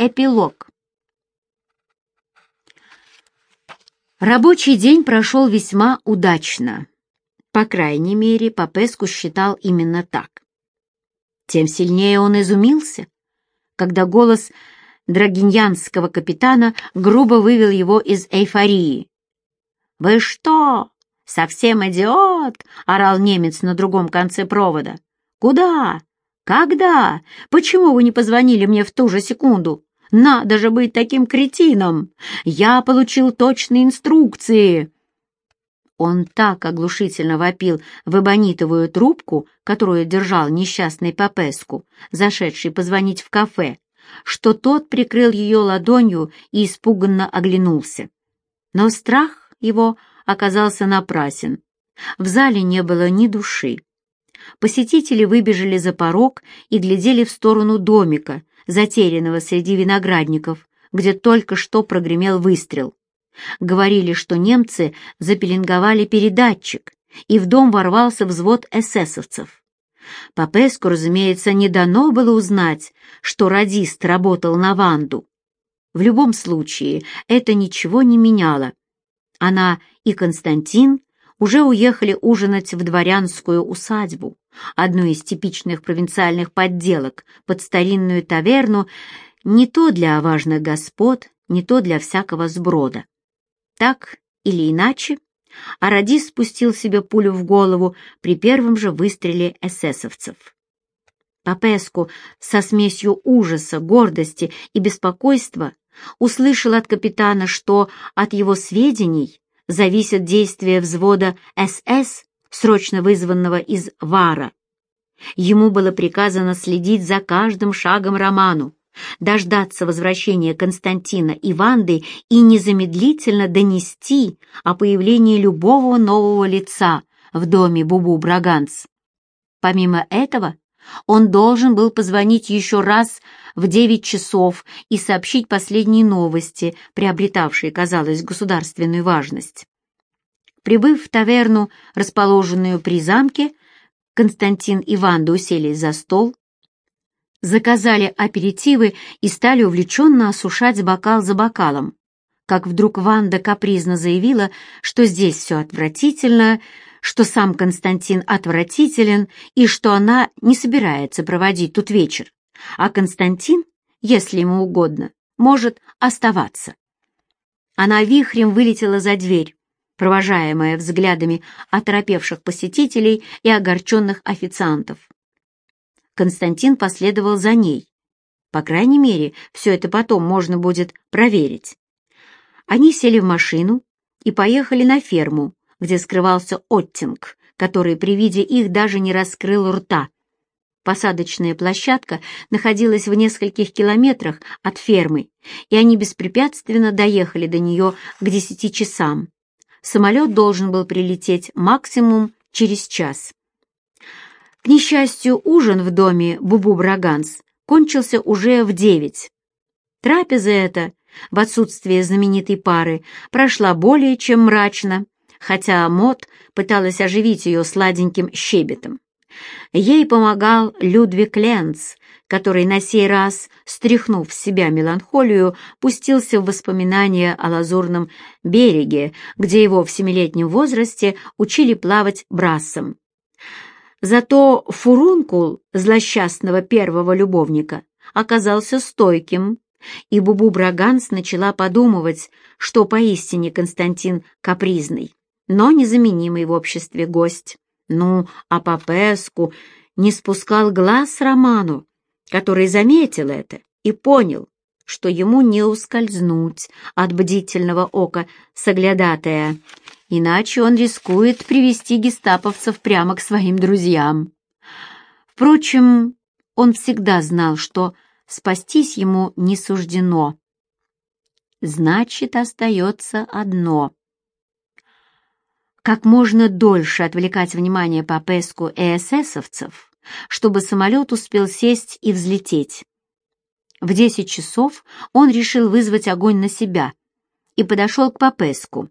Эпилог. Рабочий день прошел весьма удачно. По крайней мере, Папеску считал именно так. Тем сильнее он изумился, когда голос драгиньянского капитана грубо вывел его из эйфории. «Вы что, совсем идиот?» — орал немец на другом конце провода. «Куда? Когда? Почему вы не позвонили мне в ту же секунду? Надо же быть таким кретином! Я получил точные инструкции!» Он так оглушительно вопил в эбонитовую трубку, которую держал несчастный Папеску, зашедший позвонить в кафе, что тот прикрыл ее ладонью и испуганно оглянулся. Но страх его оказался напрасен. В зале не было ни души. Посетители выбежали за порог и глядели в сторону домика, затерянного среди виноградников, где только что прогремел выстрел. Говорили, что немцы запеленговали передатчик, и в дом ворвался взвод эсэсовцев. Попеску, разумеется, не дано было узнать, что радист работал на Ванду. В любом случае, это ничего не меняло. Она и Константин уже уехали ужинать в дворянскую усадьбу, одну из типичных провинциальных подделок под старинную таверну, не то для важных господ, не то для всякого сброда. Так или иначе, Арадис спустил себе пулю в голову при первом же выстреле эсэсовцев. Папеску со смесью ужаса, гордости и беспокойства услышал от капитана, что от его сведений зависит действие взвода СС, срочно вызванного из Вара. Ему было приказано следить за каждым шагом Роману, дождаться возвращения Константина и Ванды и незамедлительно донести о появлении любого нового лица в доме Бубу Браганс. Помимо этого, он должен был позвонить еще раз в девять часов и сообщить последние новости, приобретавшие, казалось, государственную важность. Прибыв в таверну, расположенную при замке, Константин и Ванда уселись за стол, заказали аперитивы и стали увлеченно осушать бокал за бокалом. Как вдруг Ванда капризно заявила, что здесь все отвратительно, что сам Константин отвратителен и что она не собирается проводить тут вечер, а Константин, если ему угодно, может оставаться. Она вихрем вылетела за дверь, провожаемая взглядами оторопевших посетителей и огорченных официантов. Константин последовал за ней. По крайней мере, все это потом можно будет проверить. Они сели в машину и поехали на ферму, где скрывался Оттинг, который при виде их даже не раскрыл рта. Посадочная площадка находилась в нескольких километрах от фермы, и они беспрепятственно доехали до нее к десяти часам. Самолет должен был прилететь максимум через час. К несчастью, ужин в доме Бубу Браганс кончился уже в девять. Трапеза эта, в отсутствие знаменитой пары, прошла более чем мрачно, хотя Мот пыталась оживить ее сладеньким щебетом. Ей помогал Людвиг Ленц, который на сей раз, стряхнув с себя меланхолию, пустился в воспоминания о лазурном береге, где его в семилетнем возрасте учили плавать брассом. Зато фурункул злосчастного первого любовника оказался стойким, и Бубу Браганс начала подумывать, что поистине Константин капризный, но незаменимый в обществе гость. Ну, а Папеску не спускал глаз Роману, который заметил это и понял, что ему не ускользнуть от бдительного ока соглядатая, иначе он рискует привести гестаповцев прямо к своим друзьям. Впрочем, он всегда знал, что спастись ему не суждено. Значит, остается одно. Как можно дольше отвлекать внимание Папеску и эсэсовцев, чтобы самолет успел сесть и взлететь. В десять часов он решил вызвать огонь на себя и подошел к Папеску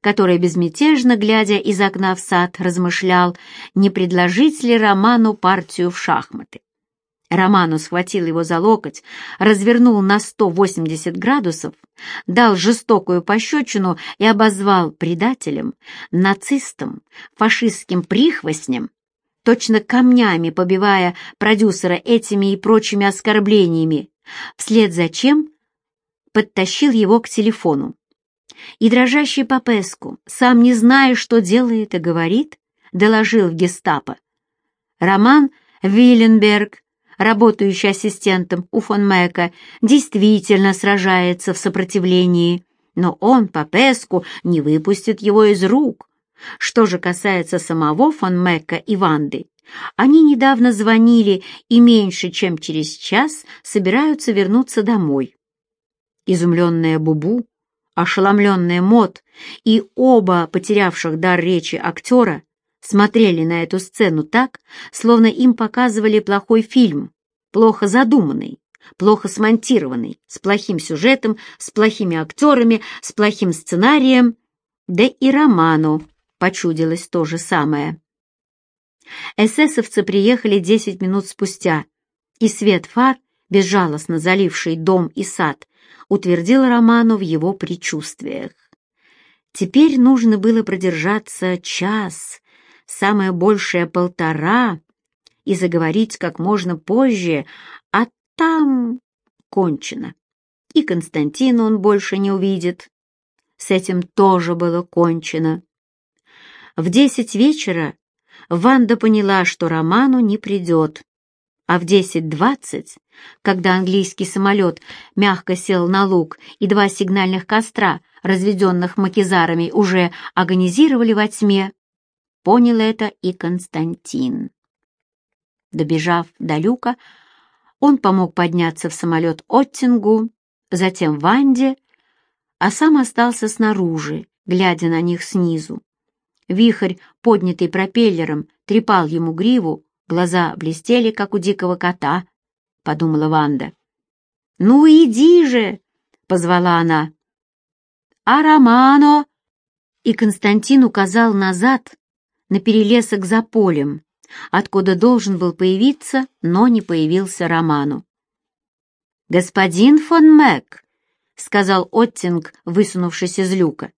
который, безмятежно глядя из окна в сад, размышлял, не предложить ли Роману партию в шахматы. Роману схватил его за локоть, развернул на 180 градусов, дал жестокую пощечину и обозвал предателем, нацистом, фашистским прихвостнем, точно камнями побивая продюсера этими и прочими оскорблениями, вслед за чем подтащил его к телефону. И дрожащий Попеску, сам не зная, что делает и говорит, доложил в гестапо. Роман Вилленберг работающий ассистентом у фон Мэка, действительно сражается в сопротивлении, но он, Попеску, не выпустит его из рук. Что же касается самого фон Мэка и Ванды, они недавно звонили и меньше чем через час собираются вернуться домой. Изумленная Бубу, ошеломленная Мот и оба потерявших дар речи актера смотрели на эту сцену так, словно им показывали плохой фильм, плохо задуманный, плохо смонтированный, с плохим сюжетом, с плохими актерами, с плохим сценарием. Да и роману почудилось то же самое. Эсэсовцы приехали десять минут спустя, и свет фар, безжалостно заливший дом и сад, утвердил Роману в его предчувствиях. Теперь нужно было продержаться час, самое большее полтора, и заговорить как можно позже, а там кончено. И Константина он больше не увидит. С этим тоже было кончено. В десять вечера Ванда поняла, что Роману не придет, а в десять двадцать, когда английский самолет мягко сел на луг и два сигнальных костра, разведенных макизарами, уже агонизировали во тьме, Понял это и Константин. Добежав до люка, он помог подняться в самолет Оттингу, затем Ванде, а сам остался снаружи, глядя на них снизу. Вихрь, поднятый пропеллером, трепал ему гриву, глаза блестели, как у дикого кота, — подумала Ванда. «Ну, иди же!» — позвала она. «А Романо?» И Константин указал назад, на перелесок за полем, откуда должен был появиться, но не появился Роману. «Господин фон Мэг», — сказал Оттинг, высунувшись из люка.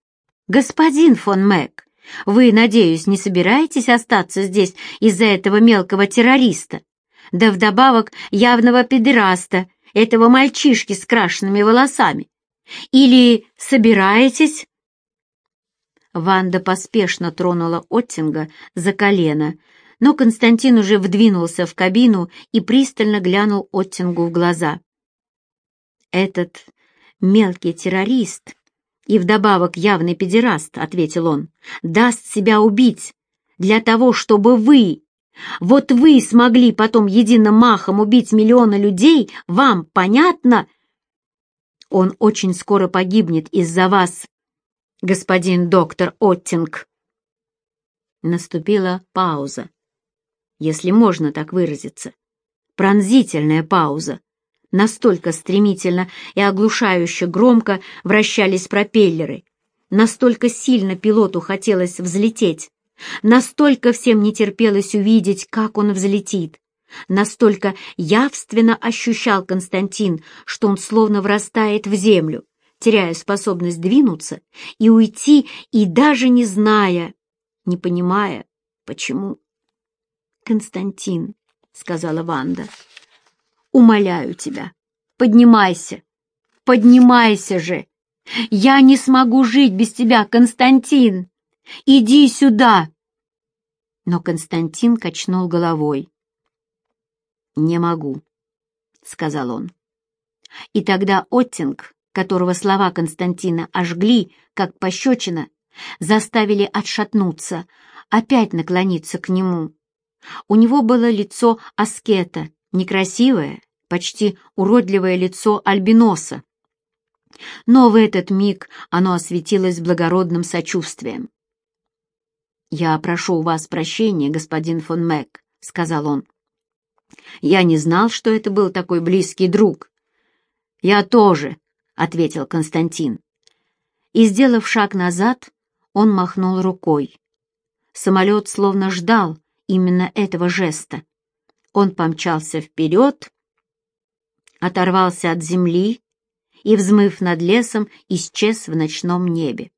«Господин фон Мэг, вы, надеюсь, не собираетесь остаться здесь из-за этого мелкого террориста? Да вдобавок явного педераста, этого мальчишки с крашенными волосами? Или собираетесь?» Ванда поспешно тронула Оттинга за колено, но Константин уже вдвинулся в кабину и пристально глянул Оттингу в глаза. «Этот мелкий террорист и вдобавок явный педераст», — ответил он, — «даст себя убить для того, чтобы вы, вот вы смогли потом единым махом убить миллионы людей, вам понятно?» Он очень скоро погибнет из-за вас, господин доктор Оттинг. Наступила пауза, если можно так выразиться. Пронзительная пауза. Настолько стремительно и оглушающе громко вращались пропеллеры, настолько сильно пилоту хотелось взлететь, настолько всем не терпелось увидеть, как он взлетит. Настолько явственно ощущал Константин, что он словно врастает в землю теряя способность двинуться и уйти, и даже не зная, не понимая, почему. «Константин», — сказала Ванда, — «умоляю тебя, поднимайся, поднимайся же! Я не смогу жить без тебя, Константин! Иди сюда!» Но Константин качнул головой. «Не могу», — сказал он. И тогда Оттинг которого слова Константина ожгли, как пощечина, заставили отшатнуться, опять наклониться к нему. У него было лицо аскета, некрасивое, почти уродливое лицо альбиноса. Но в этот миг оно осветилось благородным сочувствием. «Я прошу у вас прощения, господин фон Мэг», — сказал он. «Я не знал, что это был такой близкий друг». «Я тоже», — ответил Константин. И, сделав шаг назад, он махнул рукой. Самолет словно ждал именно этого жеста. Он помчался вперед, оторвался от земли и, взмыв над лесом, исчез в ночном небе.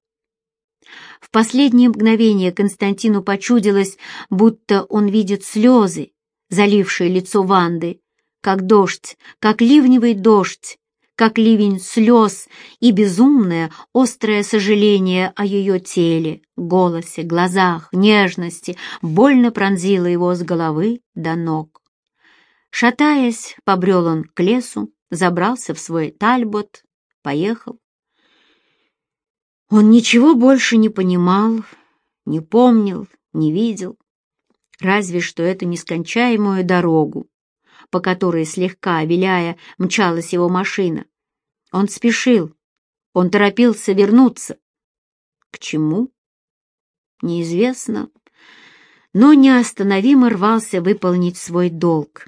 В последнее мгновение Константину почудилось, будто он видит слезы, залившие лицо Ванды, как дождь, как ливневый дождь, как ливень слез и безумное, острое сожаление о ее теле, голосе, глазах, нежности больно пронзило его с головы до ног. Шатаясь, побрел он к лесу, забрался в свой тальбот, поехал. Он ничего больше не понимал, не помнил, не видел, разве что эту нескончаемую дорогу, по которой, слегка виляя, мчалась его машина. Он спешил, он торопился вернуться. К чему? Неизвестно, но неостановимо рвался выполнить свой долг.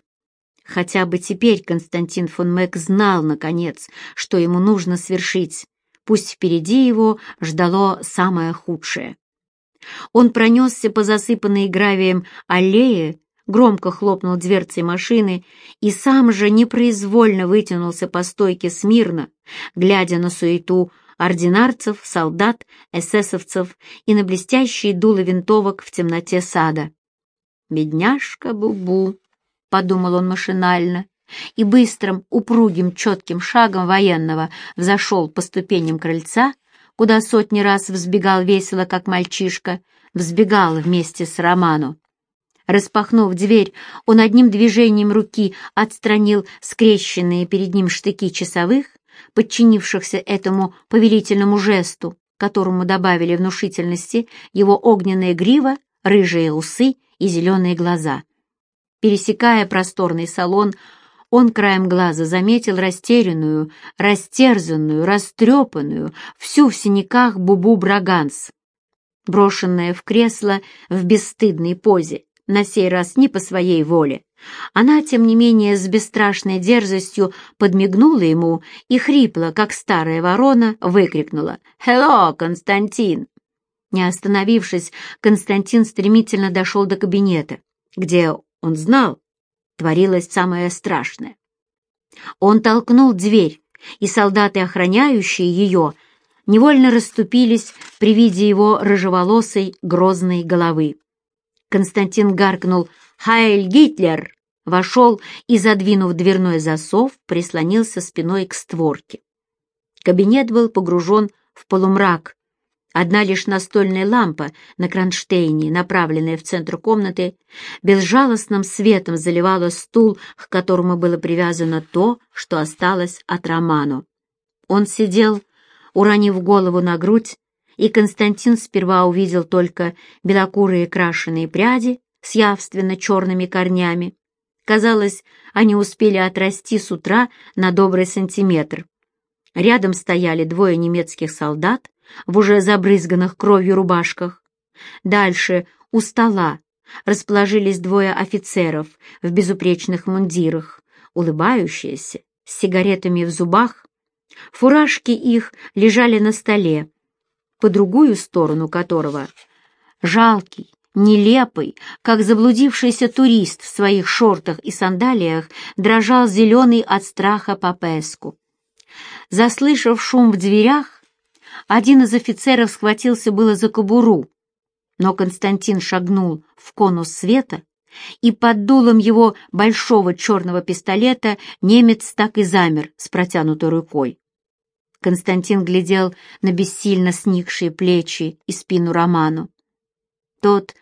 Хотя бы теперь Константин фон Мэг знал, наконец, что ему нужно свершить, пусть впереди его ждало самое худшее. Он пронесся по засыпанной гравием аллее, громко хлопнул дверцей машины и сам же непроизвольно вытянулся по стойке смирно, глядя на суету ординарцев, солдат, эсэсовцев и на блестящие дулы винтовок в темноте сада. «Бедняжка Бубу», — подумал он машинально, и быстрым, упругим, четким шагом военного взошел по ступеням крыльца, куда сотни раз взбегал весело, как мальчишка, взбегал вместе с Роману. Распахнув дверь, он одним движением руки отстранил скрещенные перед ним штыки часовых, подчинившихся этому повелительному жесту, которому добавили внушительности его огненная грива, рыжие усы и зеленые глаза. Пересекая просторный салон, он краем глаза заметил растерянную, растерзанную, растрепанную, всю в синяках Бубу Браганс, брошенная в кресло в бесстыдной позе, на сей раз не по своей воле. Она, тем не менее, с бесстрашной дерзостью подмигнула ему и хрипло, как старая ворона, выкрикнула «Хелло, Константин!». Не остановившись, Константин стремительно дошел до кабинета, где, он знал, творилось самое страшное. Он толкнул дверь, и солдаты, охраняющие ее, невольно расступились при виде его рыжеволосой грозной головы. Константин гаркнул «Хайль Гитлер!», вошел и, задвинув дверной засов, прислонился спиной к створке. Кабинет был погружен в полумрак. Одна лишь настольная лампа на кронштейне, направленная в центр комнаты, безжалостным светом заливала стул, к которому было привязано то, что осталось от Роману. Он сидел, уронив голову на грудь, и Константин сперва увидел только белокурые крашеные пряди с явственно черными корнями. Казалось, они успели отрасти с утра на добрый сантиметр. Рядом стояли двое немецких солдат в уже забрызганных кровью рубашках. Дальше, у стола, расположились двое офицеров в безупречных мундирах, улыбающиеся, с сигаретами в зубах. Фуражки их лежали на столе, по другую сторону которого жалкий, нелепый, как заблудившийся турист в своих шортах и сандалиях, дрожал зеленый от страха Папеску. Заслышав шум в дверях, один из офицеров схватился было за кобуру, но Константин шагнул в конус света, и под дулом его большого черного пистолета немец так и замер с протянутой рукой. Константин глядел на бессильно сникшие плечи и спину Роману. Тот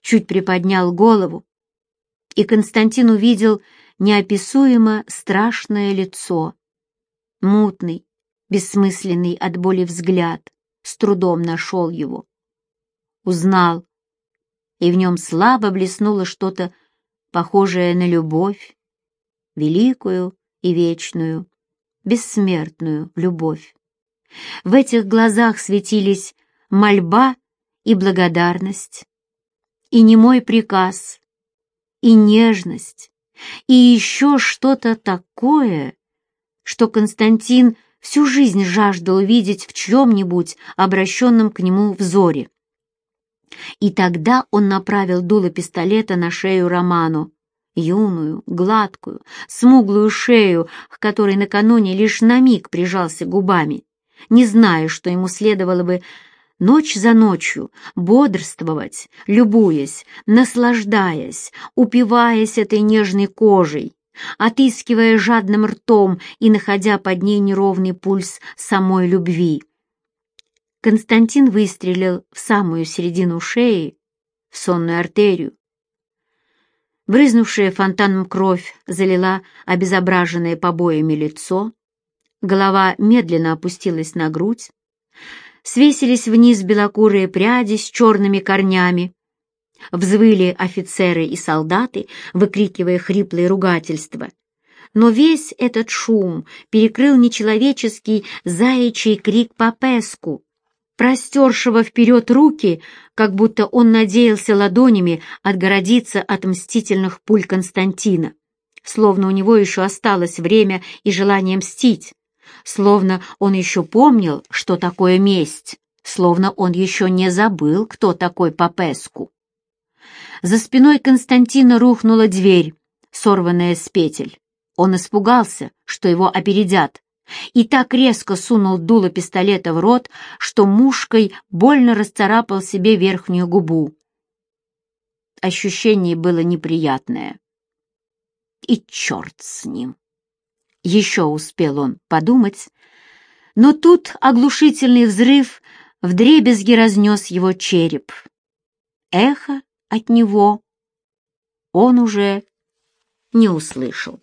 чуть приподнял голову, и Константин увидел неописуемо страшное лицо. Мутный, бессмысленный от боли взгляд, с трудом нашел его. Узнал, и в нем слабо блеснуло что-то похожее на любовь, великую и вечную, бессмертную любовь. В этих глазах светились мольба и благодарность, и немой приказ, и нежность, и еще что-то такое, что Константин всю жизнь жаждал видеть в чьем-нибудь обращенном к нему взоре. И тогда он направил дуло пистолета на шею Роману юную, гладкую, смуглую шею, к которой накануне лишь на миг прижался губами, не зная, что ему следовало бы ночь за ночью бодрствовать, любуясь, наслаждаясь, упиваясь этой нежной кожей, отыскивая жадным ртом и находя под ней неровный пульс самой любви. Константин выстрелил в самую середину шеи, в сонную артерию. Брызнувшая фонтаном кровь залила обезображенное побоями лицо, голова медленно опустилась на грудь, свесились вниз белокурые пряди с черными корнями, взвыли офицеры и солдаты, выкрикивая хриплые ругательства. Но весь этот шум перекрыл нечеловеческий заячий крик Папеску, простершего вперед руки, как будто он надеялся ладонями отгородиться от мстительных пуль Константина, словно у него еще осталось время и желание мстить, словно он еще помнил, что такое месть, словно он еще не забыл, кто такой Папеску. За спиной Константина рухнула дверь, сорванная с петель. Он испугался, что его опередят, и так резко сунул дуло пистолета в рот, что мушкой больно расцарапал себе верхнюю губу. Ощущение было неприятное. И черт с ним! Еще успел он подумать, но тут оглушительный взрыв вдребезги разнес его череп. Эхо от него он уже не услышал.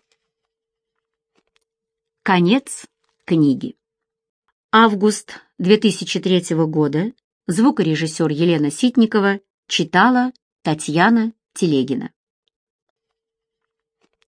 Конец книги. Август 2003 года. Звукорежиссер Елена Ситникова читала Татьяна Телегина.